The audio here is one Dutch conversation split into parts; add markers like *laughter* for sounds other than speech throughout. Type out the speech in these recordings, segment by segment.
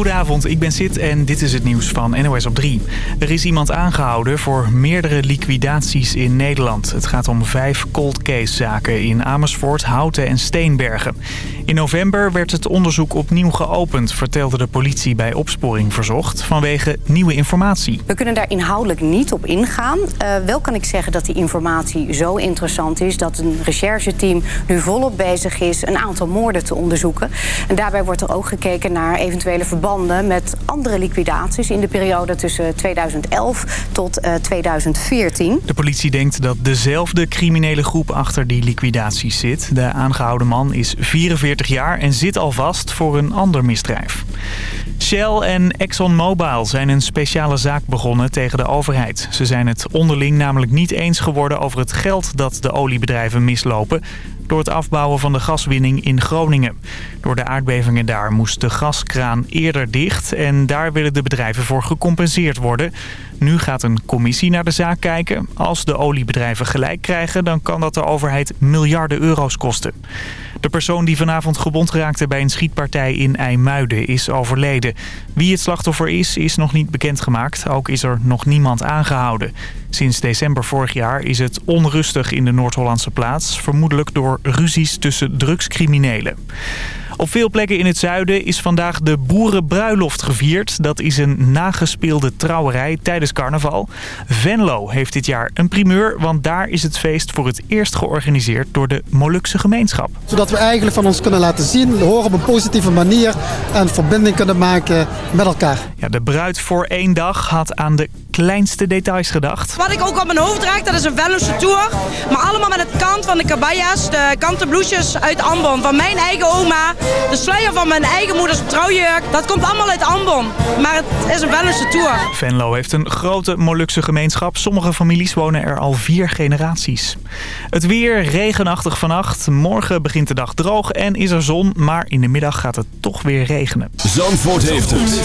Goedenavond, ik ben Sid en dit is het nieuws van NOS op 3. Er is iemand aangehouden voor meerdere liquidaties in Nederland. Het gaat om vijf cold case zaken in Amersfoort, Houten en Steenbergen. In november werd het onderzoek opnieuw geopend, vertelde de politie bij Opsporing Verzocht, vanwege nieuwe informatie. We kunnen daar inhoudelijk niet op ingaan. Uh, wel kan ik zeggen dat die informatie zo interessant is dat een rechercheteam nu volop bezig is een aantal moorden te onderzoeken. En daarbij wordt er ook gekeken naar eventuele verbanden met andere liquidaties in de periode tussen 2011 tot uh, 2014. De politie denkt dat dezelfde criminele groep achter die liquidaties zit. De aangehouden man is 44 jaar en zit al vast voor een ander misdrijf. Shell en ExxonMobil zijn een speciale zaak begonnen tegen de overheid. Ze zijn het onderling namelijk niet eens geworden over het geld dat de oliebedrijven mislopen door het afbouwen van de gaswinning in Groningen. Door de aardbevingen daar moest de gaskraan eerder dicht en daar willen de bedrijven voor gecompenseerd worden. Nu gaat een commissie naar de zaak kijken. Als de oliebedrijven gelijk krijgen, dan kan dat de overheid miljarden euro's kosten. De persoon die vanavond gewond raakte bij een schietpartij in IJmuiden is overleden. Wie het slachtoffer is, is nog niet bekendgemaakt. Ook is er nog niemand aangehouden. Sinds december vorig jaar is het onrustig in de Noord-Hollandse plaats. Vermoedelijk door ruzies tussen drugscriminelen. Op veel plekken in het zuiden is vandaag de boerenbruiloft gevierd. Dat is een nagespeelde trouwerij tijdens carnaval. Venlo heeft dit jaar een primeur, want daar is het feest voor het eerst georganiseerd door de Molukse gemeenschap. Zodat we eigenlijk van ons kunnen laten zien, horen op een positieve manier en verbinding kunnen maken met elkaar. Ja, de bruid voor één dag had aan de kleinste details gedacht. Wat ik ook op mijn hoofd draag, dat is een Venlose tour. Maar allemaal met het kant van de kabayas, de kanten bloesjes uit Ambon. Van mijn eigen oma, de sluier van mijn eigen moeders trouwjurk. Dat komt allemaal uit Ambon. Maar het is een Venlose tour. Venlo heeft een grote Molukse gemeenschap. Sommige families wonen er al vier generaties. Het weer regenachtig vannacht. Morgen begint de dag droog en is er zon. Maar in de middag gaat het toch weer regenen. Zandvoort heeft het.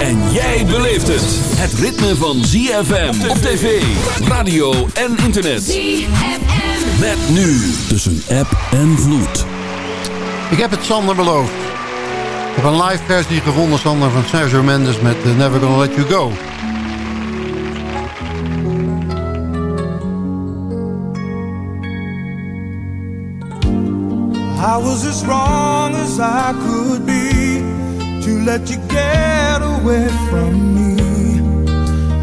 En jij beleeft het. Het ritme van ZFM op tv, radio en internet. ZFM. Met nu tussen app en vloed. Ik heb het Sander beloofd. Ik heb een live versie gevonden, Sander, van Sergio Mendes met uh, Never Gonna Let You Go. I was as wrong as I could be To let you get away from me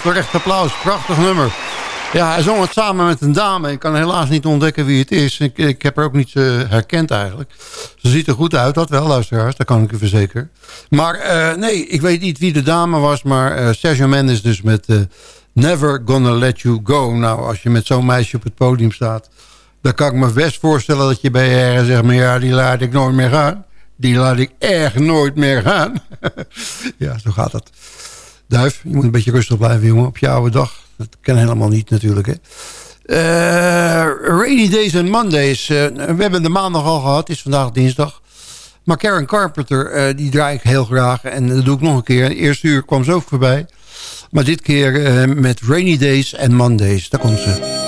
Terecht applaus. Prachtig nummer. Ja, hij zong het samen met een dame. Ik kan helaas niet ontdekken wie het is. Ik, ik heb haar ook niet uh, herkend eigenlijk. Ze ziet er goed uit, dat wel, luisteraars. Dat kan ik u verzekeren. Maar uh, nee, ik weet niet wie de dame was. Maar uh, Sergio Mendes dus met Never Gonna Let You Go. Nou, als je met zo'n meisje op het podium staat... dan kan ik me best voorstellen dat je bij haar zegt... maar ja, die laat ik nooit meer gaan. Die laat ik echt nooit meer gaan. *laughs* ja, zo gaat het. Duif, je moet een beetje rustig blijven, jongen, op je dag. Dat kan helemaal niet natuurlijk, hè. Uh, rainy Days en Mondays. Uh, we hebben de maandag al gehad, het is vandaag dinsdag. Maar Karen Carpenter, uh, die draai ik heel graag. En dat doe ik nog een keer. De eerste uur kwam ze ook voorbij. Maar dit keer met Rainy Days en Mondays. Daar komt ze.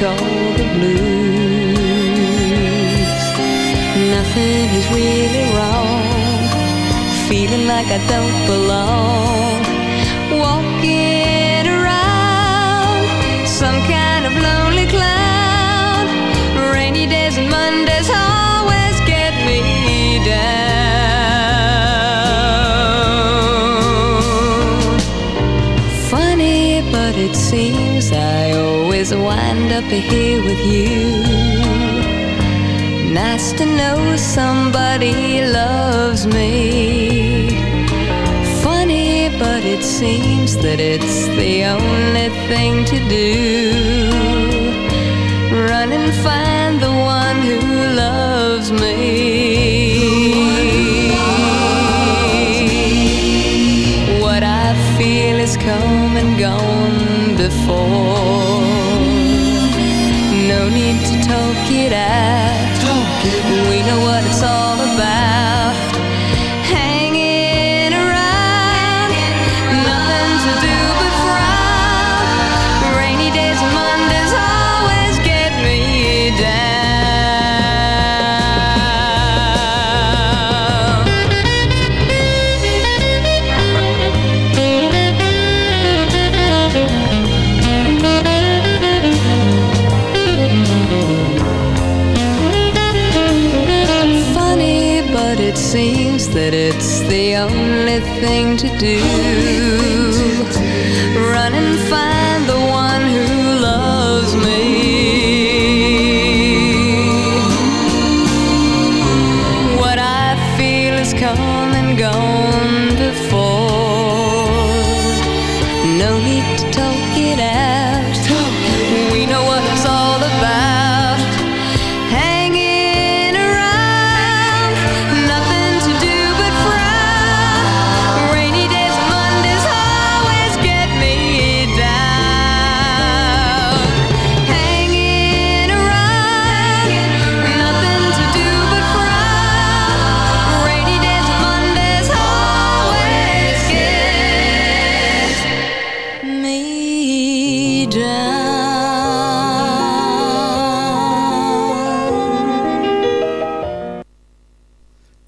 Call the blues. Nothing is really wrong, feeling like I don't belong. Walking around some kind of lonely cloud. Rainy days and Mondays always get me down. Funny, but it seems up here with you. Nice to know somebody loves me. Funny, but it seems that it's the only thing to do. It out. Talk it we know what it's all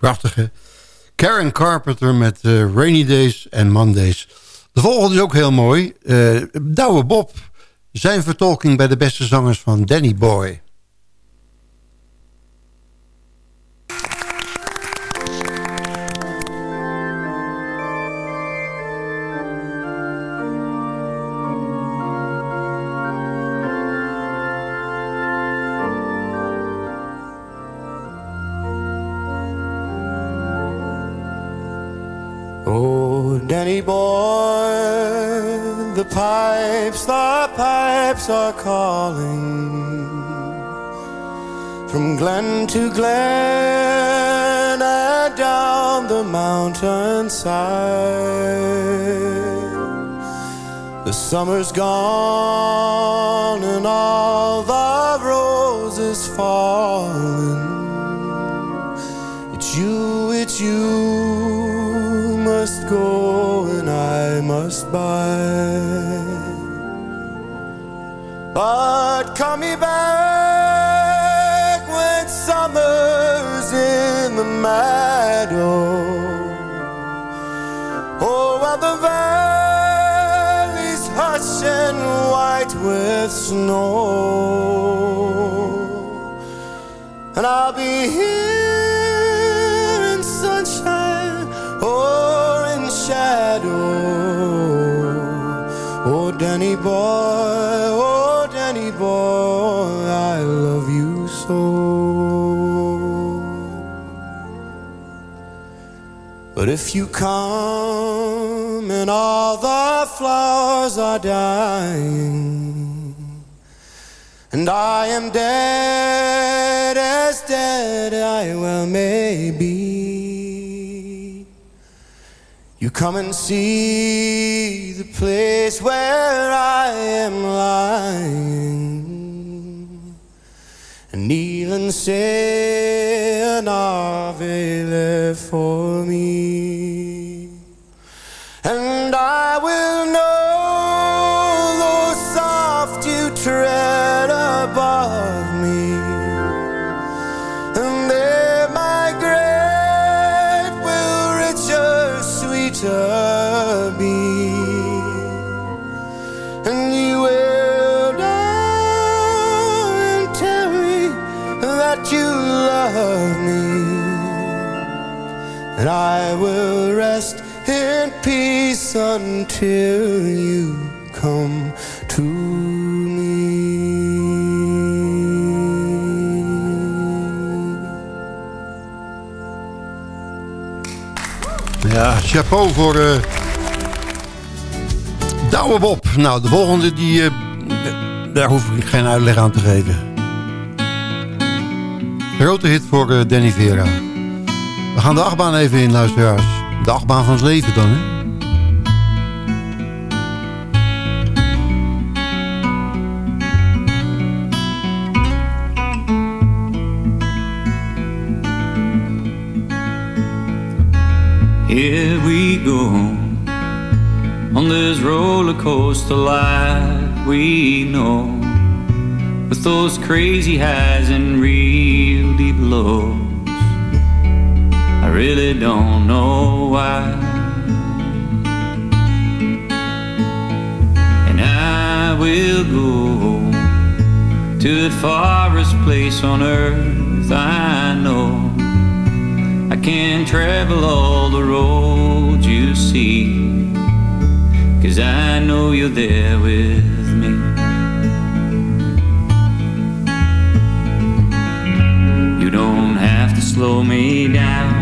Prachtige. Karen Carpenter met eh, Rainy Days en Mondays. De volgende is ook heel mooi. Eh Douwe Bob. Zijn vertolking bij de beste zangers van Danny Boy. Pipes, the pipes are calling from glen to glen and down the mountainside. The summer's gone and all the roses falling. It's you, it's you must go must buy. But call me back when summer's in the meadow. Oh, while the valley's hush and white with snow. And I'll be here But if you come and all the flowers are dying, and I am dead as dead I well may be, you come and see the place where I am lying and say an Ave for me. And I will rest in peace until you come to me. Ja, chapeau voor uh, Douwe Bob. Nou, de volgende, die, uh, daar hoef ik geen uitleg aan te geven. Grote hit voor uh, Danny Vera. We gaan de achtbaan even in, luisteraars. De achtbaan van het leven dan, hè? Here we go on this roller coaster life we know, with those crazy highs and real deep lows. Really don't know why. And I will go to the farthest place on earth I know. I can travel all the roads you see, cause I know you're there with me. You don't have to slow me down,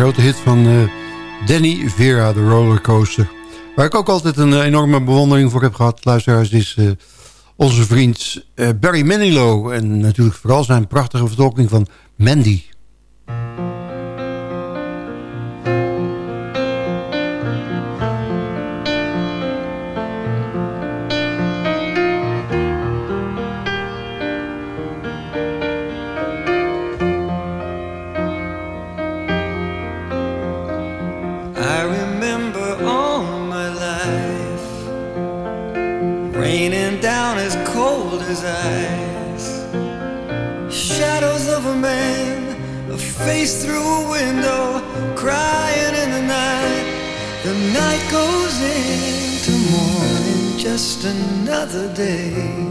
grote hit van eh, Danny Vera, de rollercoaster. Waar ik ook altijd een eh, enorme bewondering voor heb gehad, luisteraars, is eh, onze vriend Barry Manilow. En natuurlijk vooral zijn prachtige vertolking van Mandy. just another day.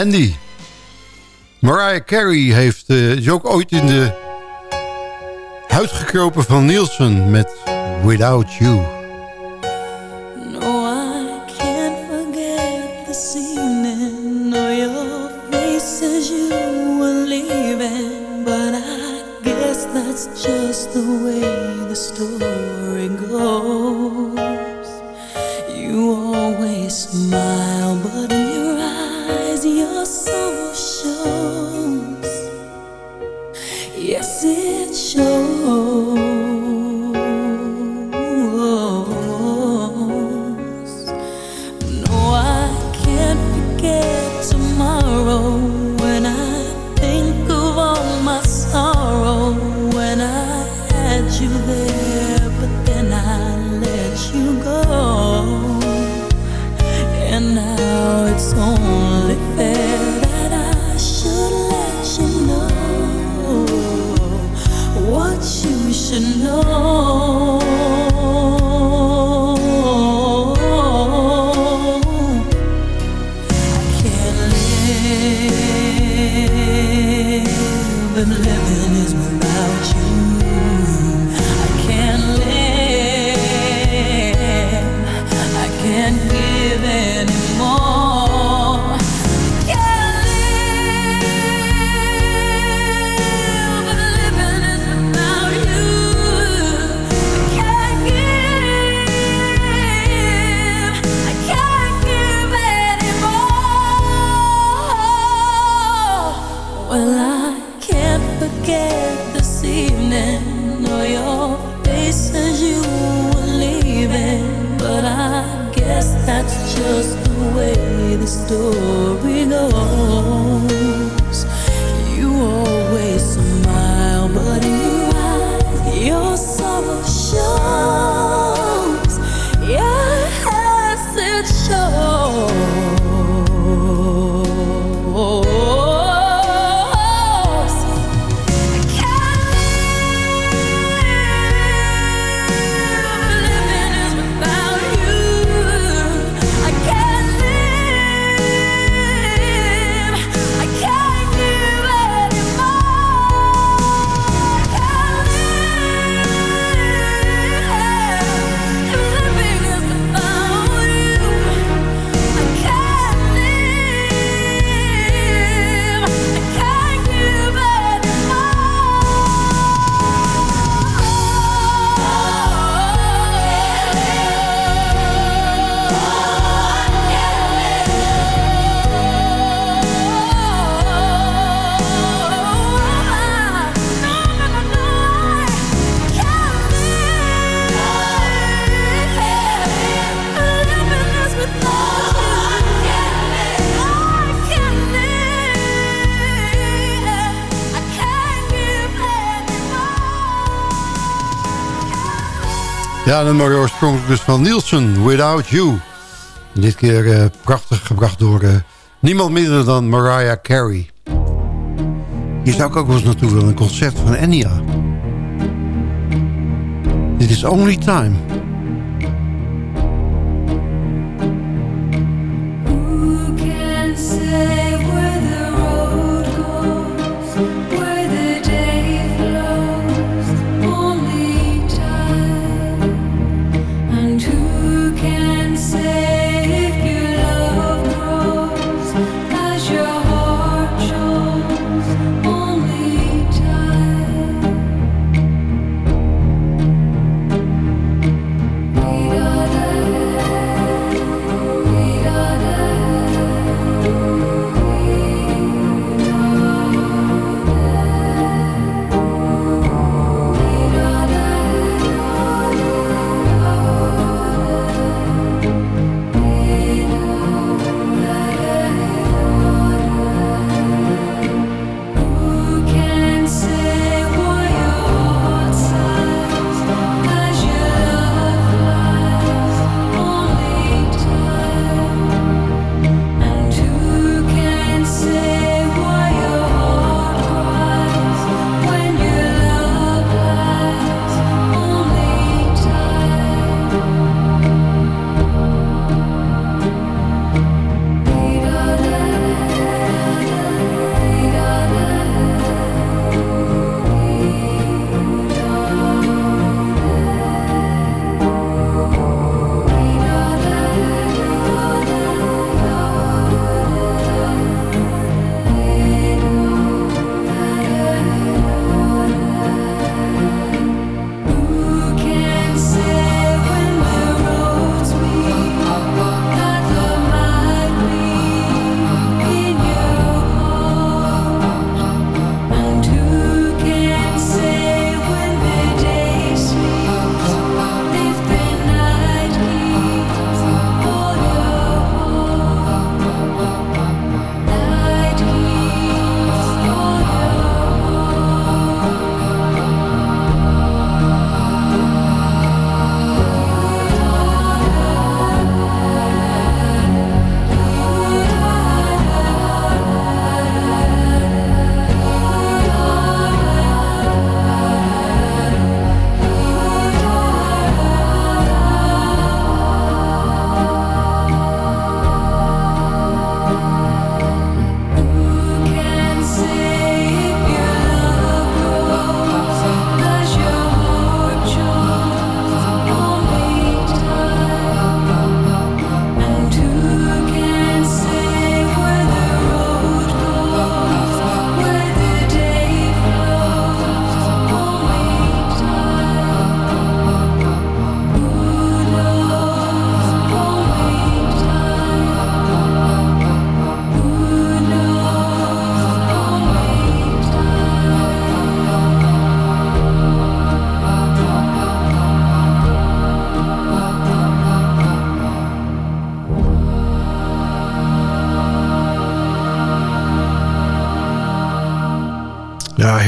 Mandy. Mariah Carey heeft, uh, is ook ooit in de huid gekropen van Nielsen met Without You. just the way the story goes. You always smile. Ja, de Mario dus van Nielsen, Without You. Dit keer eh, prachtig gebracht door eh, niemand minder dan Mariah Carey. Hier zou ik ook wel eens naartoe willen, een concert van Enya. Dit is Only Time.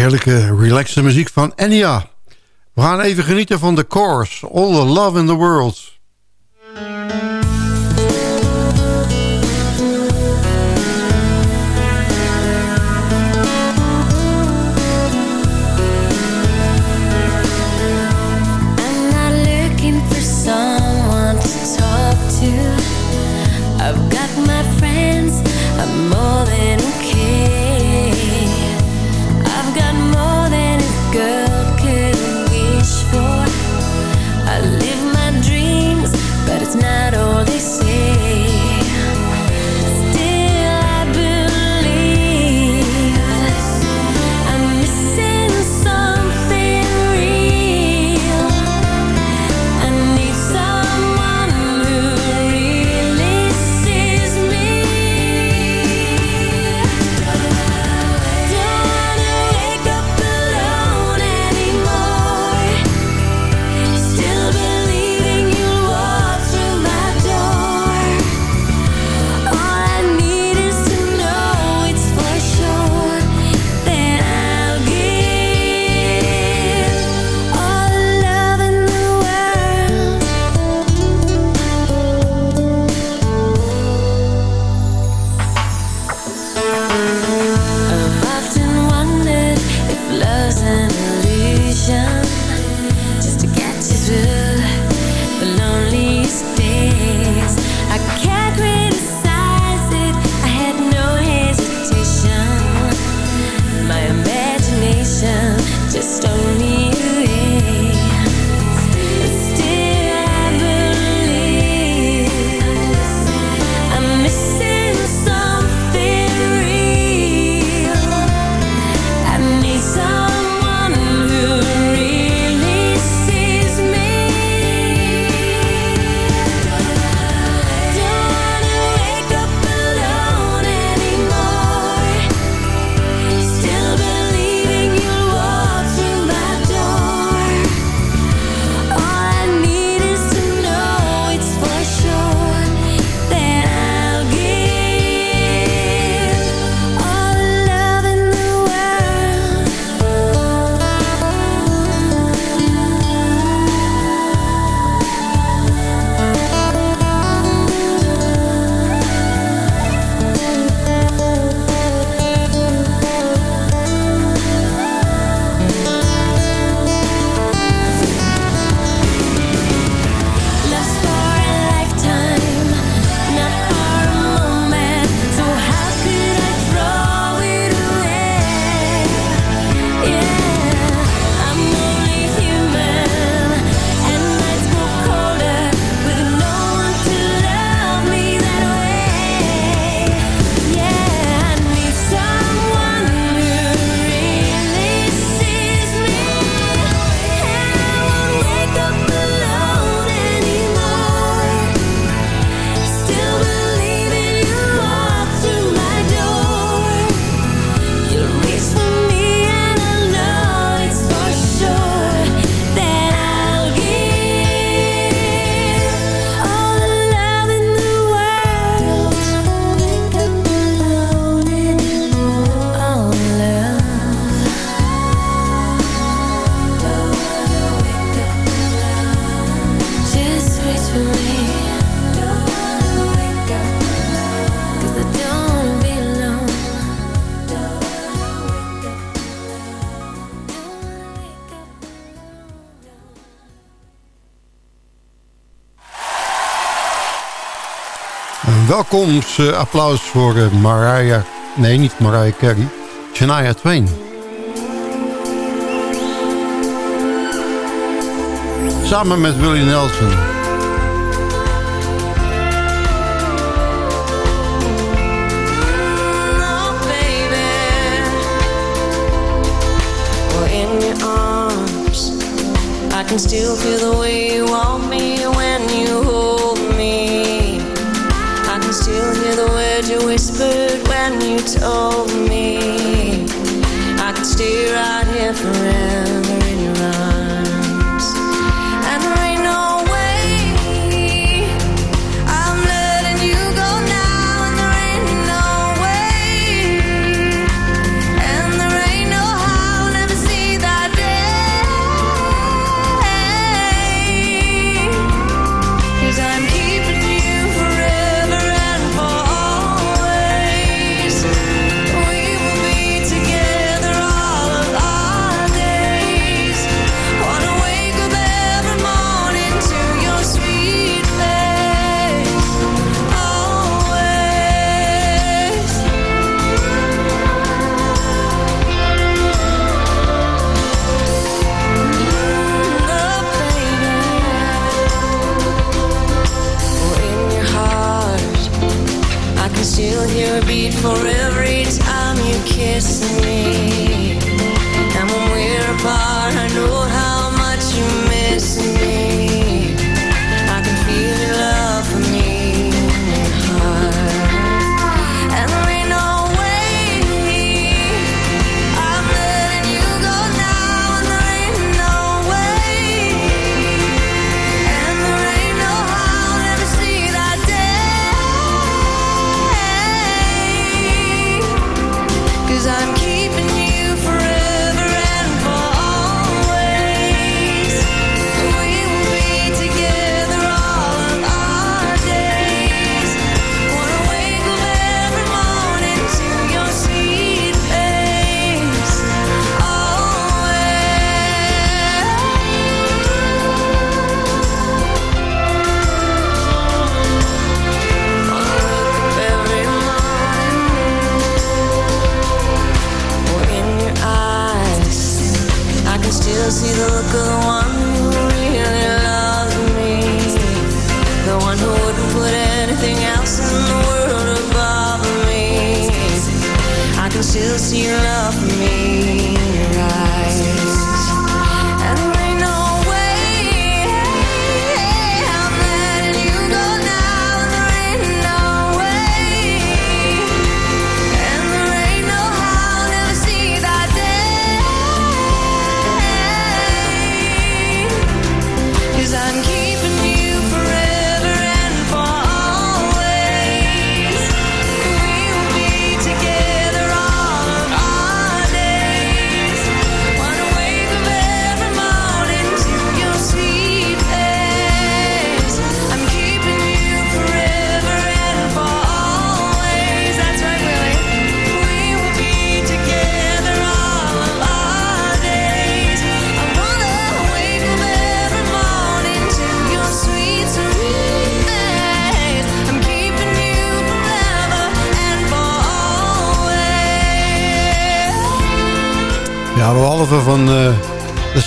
heerlijke, relaxte muziek van Enya. We gaan even genieten van de Course, All the Love in the World. Kom Uh, applaus voor uh, Mariah... Nee, niet Mariah Carey. Shania Twain. Samen met Willie Nelson. Oh, arms. I can still feel the way you want me when you hold whispered when you told me I could stay right here forever. listening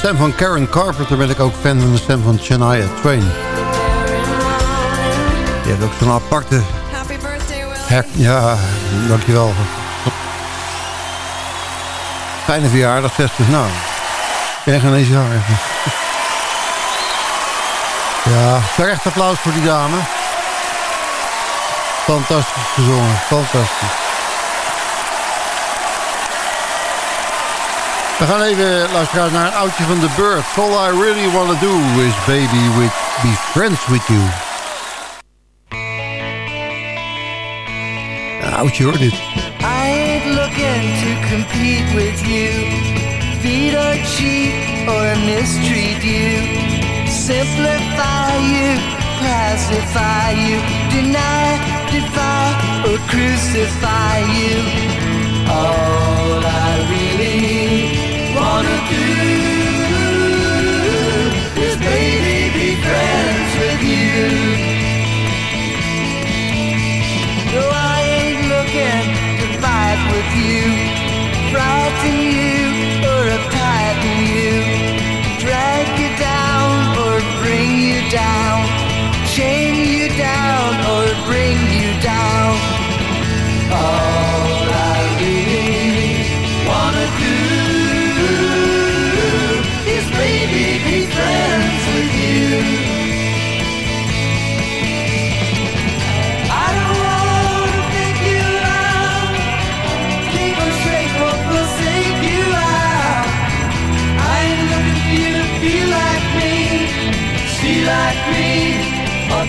stem van Karen Carpenter ben ik ook fan van de stem van Shania Twain. Die heeft ook zo'n aparte... Happy birthday, Willem. Ja, dankjewel. Fijne verjaardag, 60. Nou, erg een eens jaar. Ja, terecht applaus voor die dame. Fantastisch gezongen, fantastisch. We gaan even luisteren naar een oudje van The Birds. All I really wanna do is baby with, be friends with you. Een oudje hoor dit. I ain't looking to compete with you. Beat or cheat or mistreat you. Simplify you, classify you. Deny, defy or crucify you. Oh wanna do is be friends with you. No, I ain't looking to fight with you, frighten you.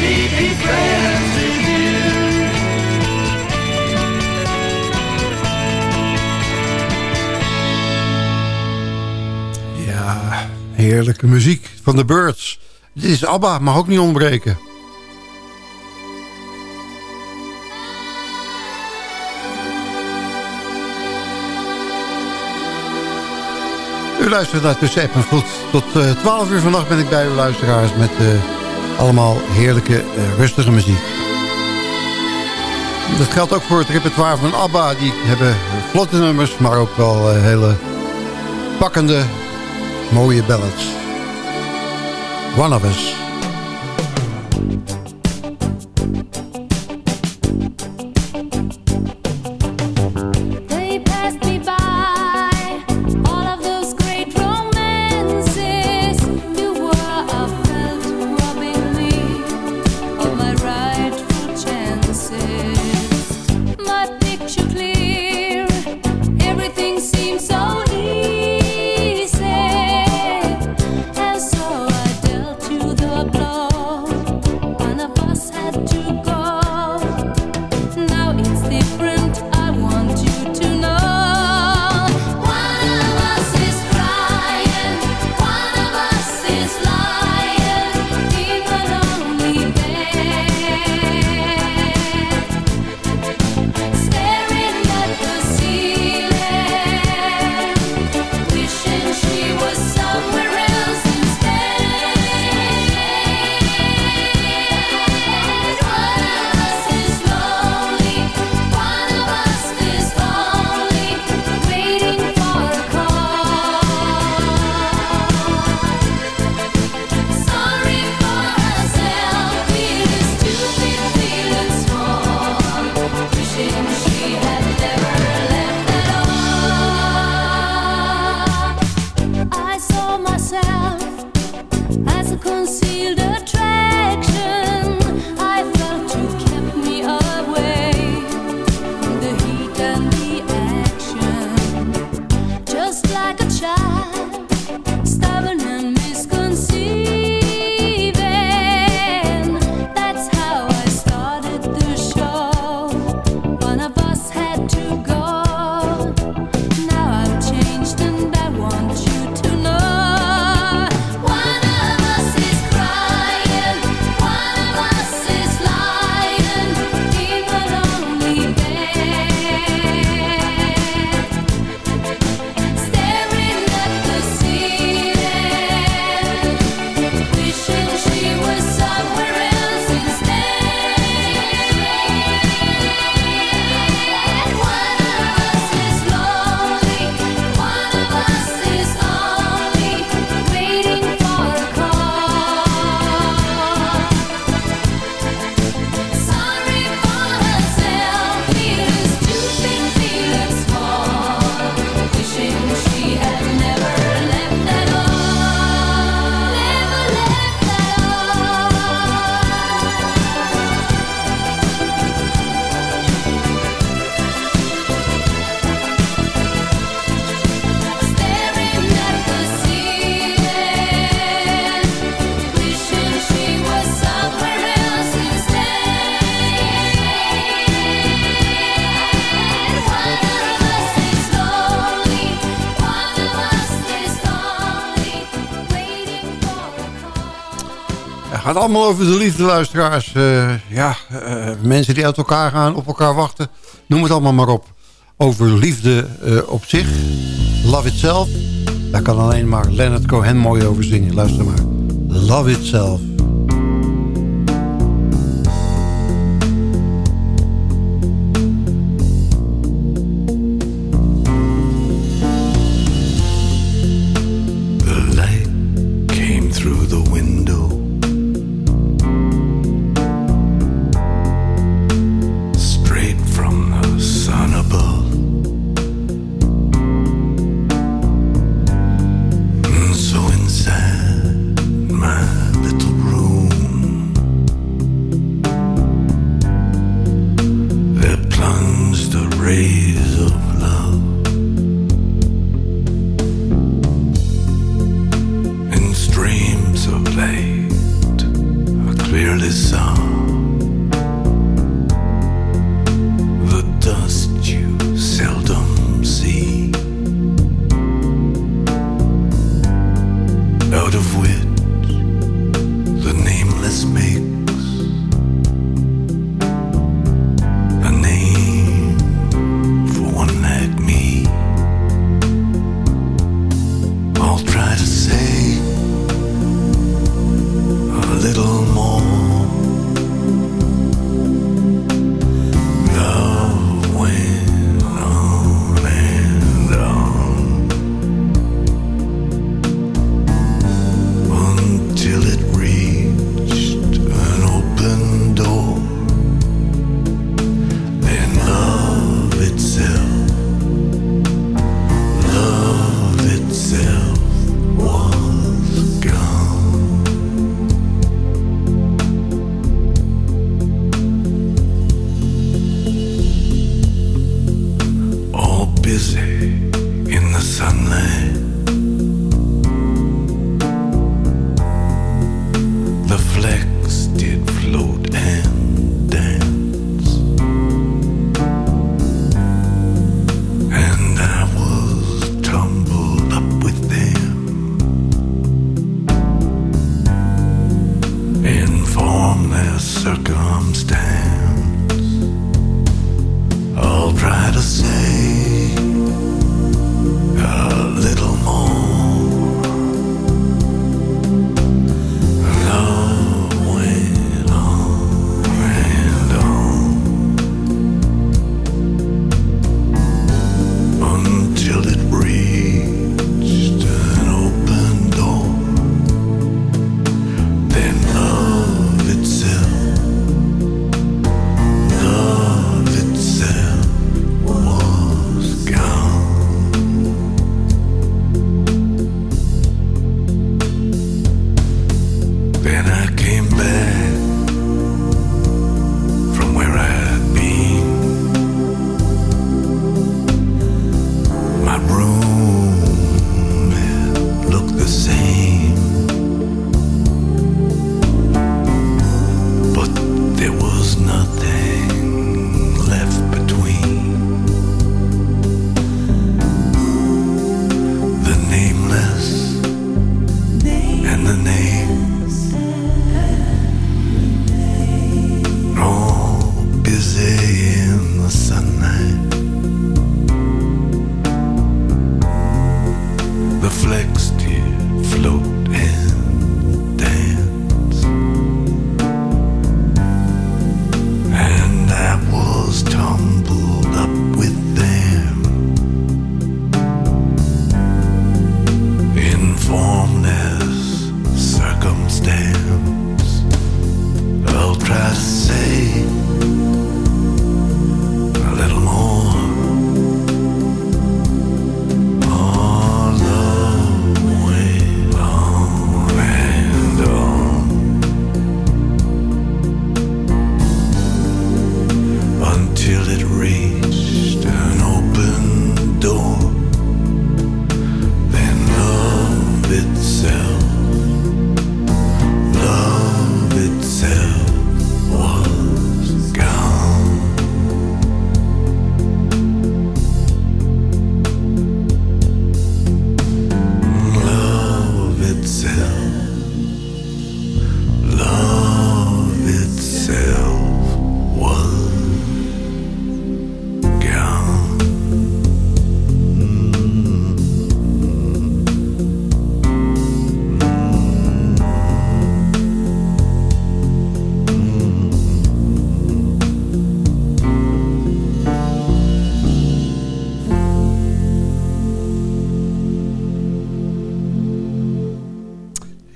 maybe be friends with. Ja, heerlijke muziek van de Birds. Dit is ABBA, mag ook niet ontbreken. U luistert naar Tussen App en Tot eh, 12 uur vannacht ben ik bij uw luisteraars met... de... Allemaal heerlijke, eh, rustige muziek. Dat geldt ook voor het repertoire van ABBA. Die hebben vlotte nummers, maar ook wel eh, hele pakkende, mooie ballads. One of Us. allemaal over de liefde, luisteraars. Eh, ja, eh, mensen die uit elkaar gaan, op elkaar wachten. Noem het allemaal maar op. Over liefde eh, op zich. Love Itself. Daar kan alleen maar Leonard Cohen mooi over zingen. Luister maar. Love Itself.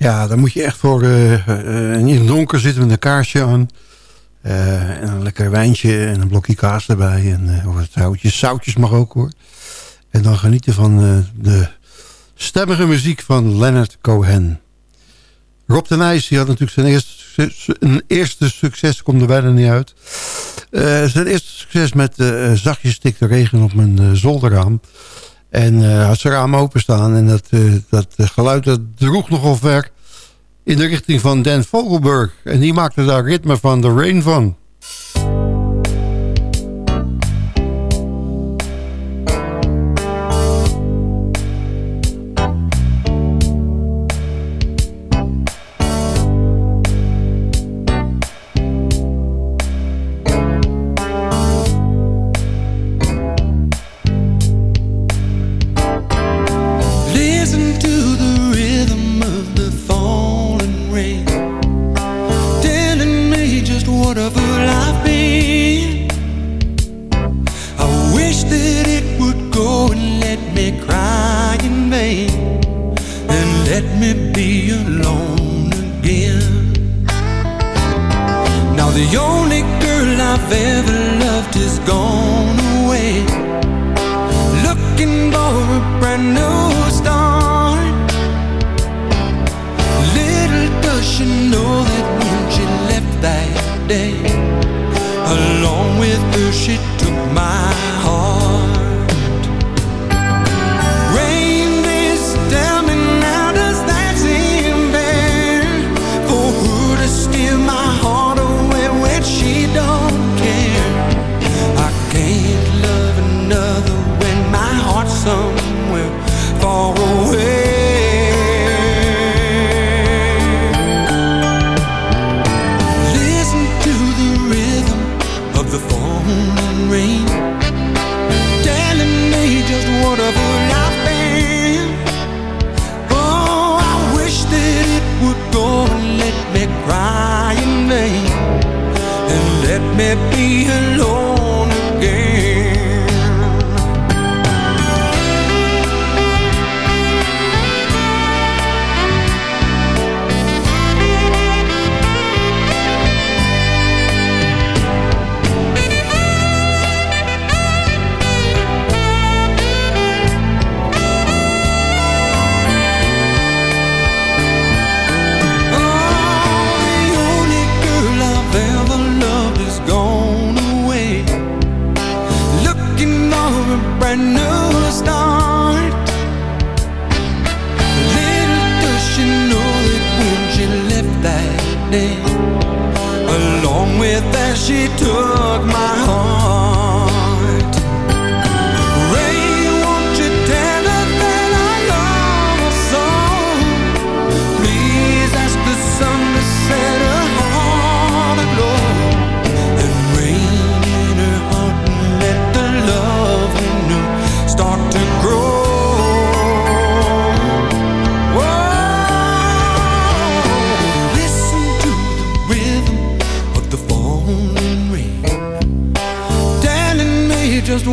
Ja, daar moet je echt voor eh, eh, in het donker zitten met een kaarsje aan. Eh, en een lekker wijntje en een blokje kaas erbij. En, of zoutjes. Zoutjes mag ook hoor. En dan genieten van de stemmige muziek van Leonard Cohen. Rob de Nijs die had natuurlijk zijn eerste, succes- een eerste succes, komt er bijna niet uit. Zijn eerste succes met eh, zachtjes stikt de regen op mijn eh, zolderraam. En eh, had zijn raam openstaan. En dat, eh, dat geluid dat droeg nogal ver in de richting van Dan Vogelberg. En die maakte daar ritme van The Rain van.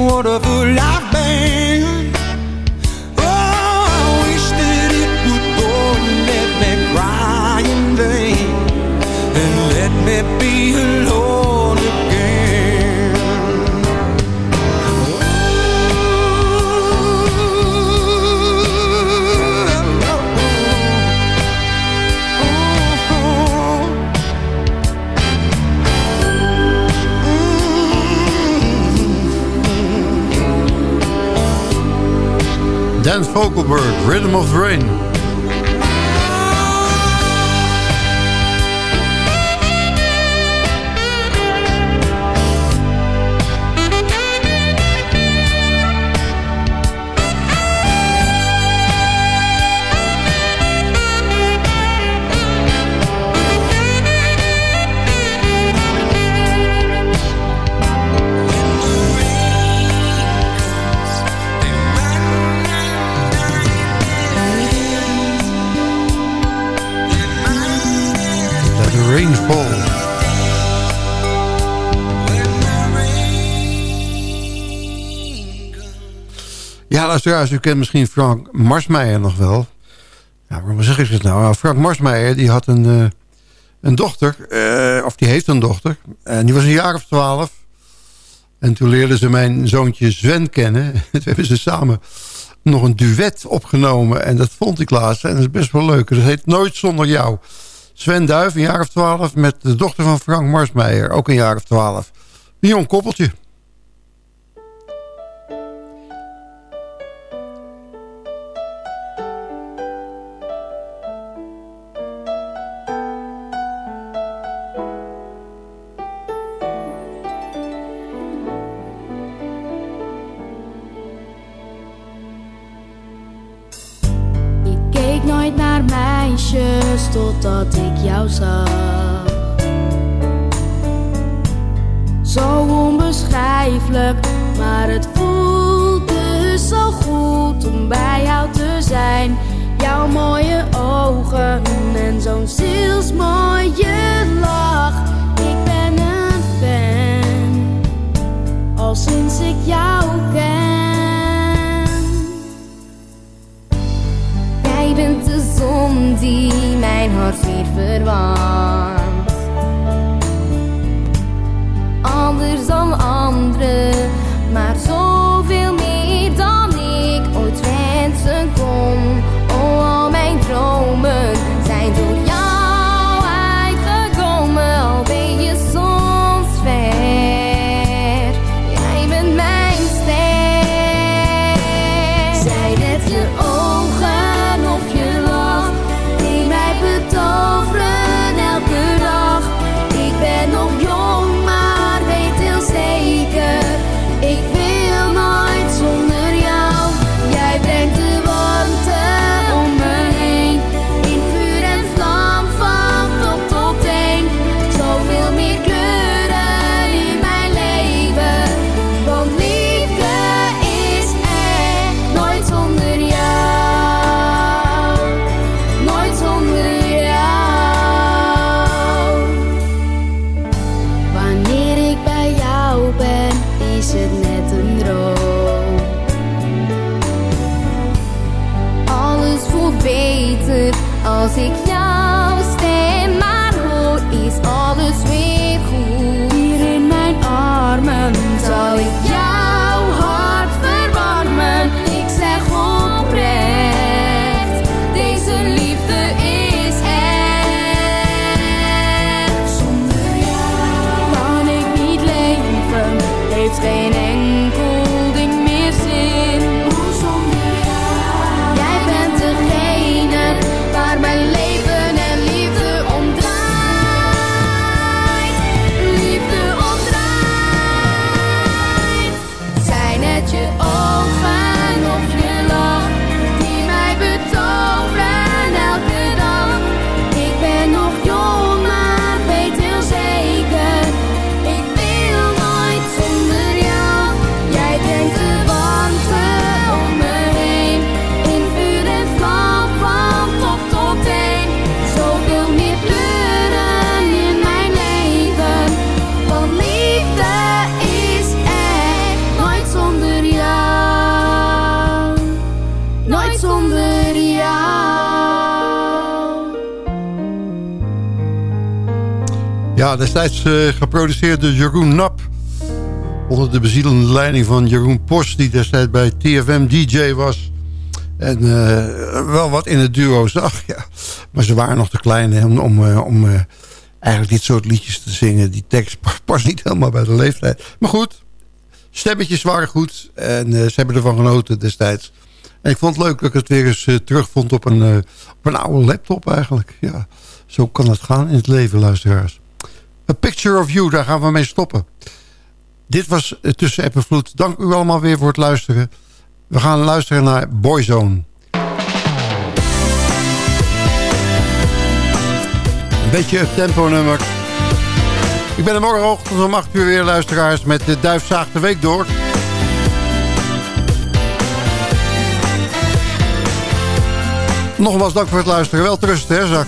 what a fool I. Glenn Rhythm of the Rain. luisteraars, u kent misschien Frank Marsmeijer nog wel. Ja, waarom zeg ik het nou? nou? Frank Marsmeijer die had een, eh, een dochter, eh, of die heeft een dochter. En die was een jaar of twaalf. En toen leerden ze mijn zoontje Sven kennen. *laughs* toen hebben ze samen nog een duet opgenomen. En dat vond ik laatst. En dat is best wel leuk. Dat heet Nooit Zonder Jou. Sven Duif, een jaar of twaalf, met de dochter van Frank Marsmeijer. Ook een jaar of twaalf. Een jong koppeltje. Destijds eh, geproduceerd door Jeroen Nap. Onder de bezielende leiding van Jeroen Post... die destijds bij TFM DJ was. En eh, wel wat in het duo zag, ja. Maar ze waren nog te klein om, om, eh, eigenlijk dit soort liedjes te zingen. Die tekst pa- past niet helemaal bij de leeftijd. Maar goed, stemmetjes waren goed. En ze hebben ervan genoten destijds. En ik vond het leuk dat ik het weer eens terugvond op een, op een oude laptop eigenlijk. Ja, zo kan het gaan in het leven, luisteraars. A Picture of You, daar gaan we mee stoppen. Dit was eh, Tussen App. Dank u allemaal weer voor het luisteren. We gaan luisteren naar Boyzone. Een beetje tempo nummer. Ik ben er morgenochtend om 8 uur weer luisteraars met de Duifzaag de Week door. Nogmaals dank voor het luisteren. Wel hè, Zak.